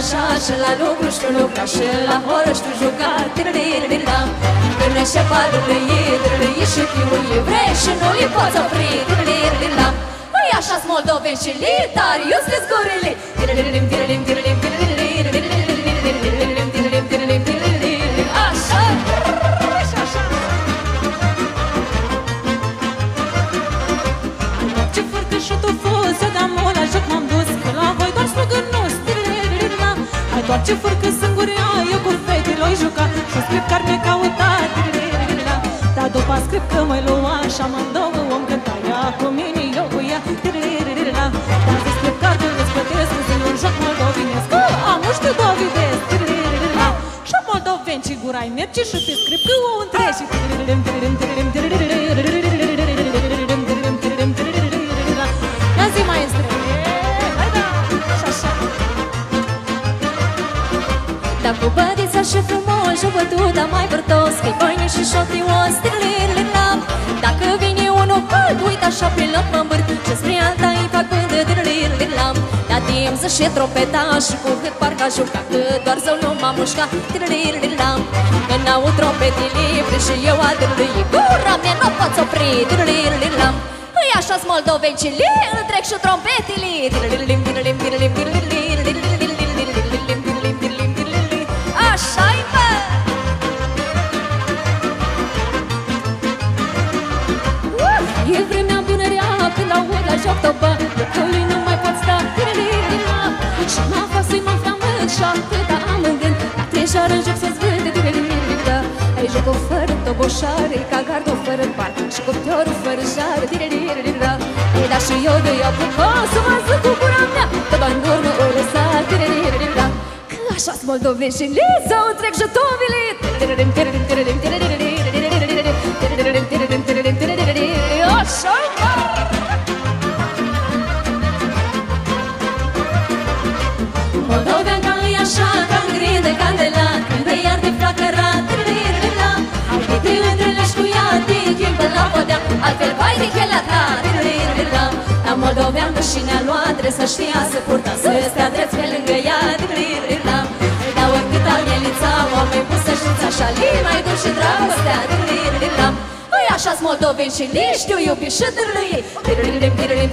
așa Și la lucru știu lucra Și la horă știu juca Tirilirilila Până și padrului Tirili și fiul e vrei Și nu li poți opri Tirilirilila Păi așa-s moldoveni și litari Eu sunt zgorile Tirilirim, tirilim, tirilim, tirilim Așa ce fărcă sânguri ai Eu cu fetele oi juca Și scrip care mi-e cautat Tirilirilila Dar după scrip că mă lua Și amândouă om cânta Ea cu mine, eu cu ea Tirilirilila Dar zis scrip care îți plătesc Că sunt un joc moldovinesc Că am nu știu dovidesc Tirilirilila Și moldoveni și gurai merge Și pe scrip că o întregi Dar cu bădița și frumos, jupătuta mai vârtos Că-i voinic și șotios, tirlirin lam Dacă vine unul băt, uite așa pe loc mă Ce spre alta îi fac bândă, tirlirin lam La timp și tropeta și cu cât parcă aș Că doar zău nu m-am mușcat, tirlirin lam Când aud tropetii libri și eu a tirlii Gura mea nu pot opri, tirlirin lam Îi păi așa-s moldovencii, îl trec și trompetile Tirlirin, tirlirin, tirlirin toba Locului nu mai pot sta Tirilirilila Și mă fac să-i mă flamânt Și atâta am în gând La trejoară în joc să-ți vând Tirilirilila Ai jocul fără toboșare Ca gardul fără bar Și cuptorul fără jară Tirilirilila Ei, dar și eu de iau bucos Să mă zic cu gura mea Tot în urmă o lăsa Tirilirilila Că așa-s moldoveni și li Sau trec jetovile Tiririm, tiririm, tiririm, tiririm, Moldovean ca îi așa, ca în grin de candela Când îi arde flacăra, tiriririla Ai de între leși cu ea, te chimpă la podea Altfel vai de chela ta, tiriririla La. Moldovean că și ne-a luat, trebuie să știa să purta Să stea drept pe lângă ea, tiriririla Dar oricât al mielița, oameni buni să știți așa Li mai dulce și dragostea, tiriririla Păi așa-s moldoveni și li știu iubi și dârlui Tiririm, tiririm, tiririm,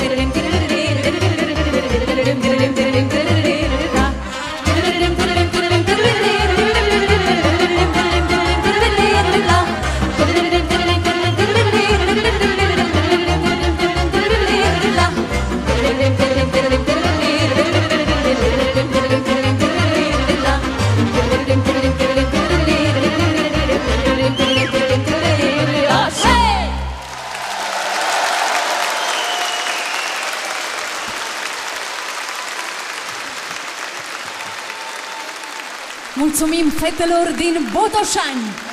Mulțumim fetelor din Botoșani!